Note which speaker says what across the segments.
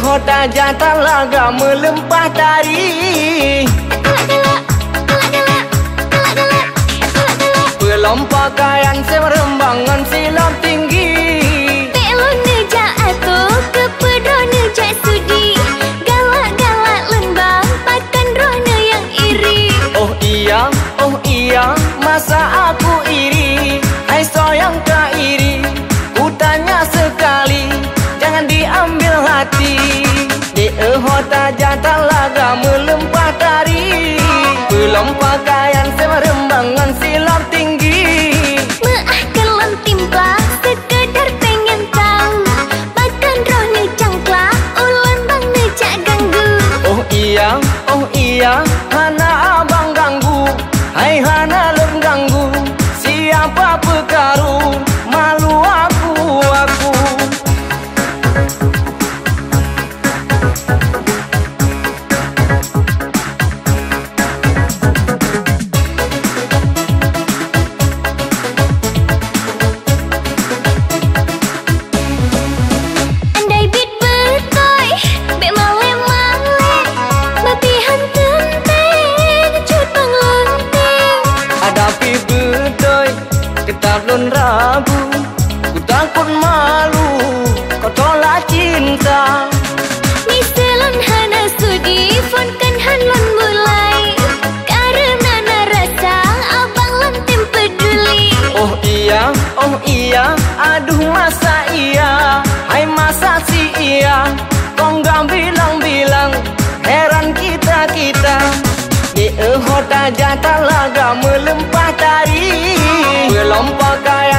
Speaker 1: hota jatah laga melempah tari. Belum pakaian semerembangan silam tinggi.
Speaker 2: Belon neja atau kepedo neja sudi. Galak-galak lembang pakan rohnya yang iri.
Speaker 1: Oh iya, oh iya, masa aku iri. Hai soyang tak iri, Di ehota jatah laga melempah tari. Belum pakaian semerembangan silam tinggi.
Speaker 2: Maah kelem timpla sekedar pengen tahu. Bahkan rohnya cangkla ulan bang neja ganggu.
Speaker 1: Oh iya, oh iya, Hana abang ganggu. Hai Hana Malu Kau tolak cinta.
Speaker 2: Ni selon hana sudi Fon kan hanlon mulai. Karena na rasa Abang lontem peduli.
Speaker 1: Oh iya, oh iya Aduh masa iya. Hai masa si iya Kau nggak bilang-bilang Heran kita-kita. Di ehota jatah laga melempah tari Belum pakaian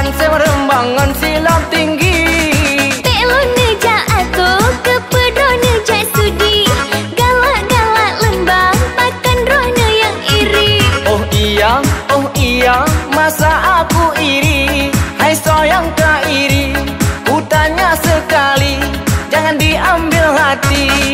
Speaker 1: Jangan diambil hati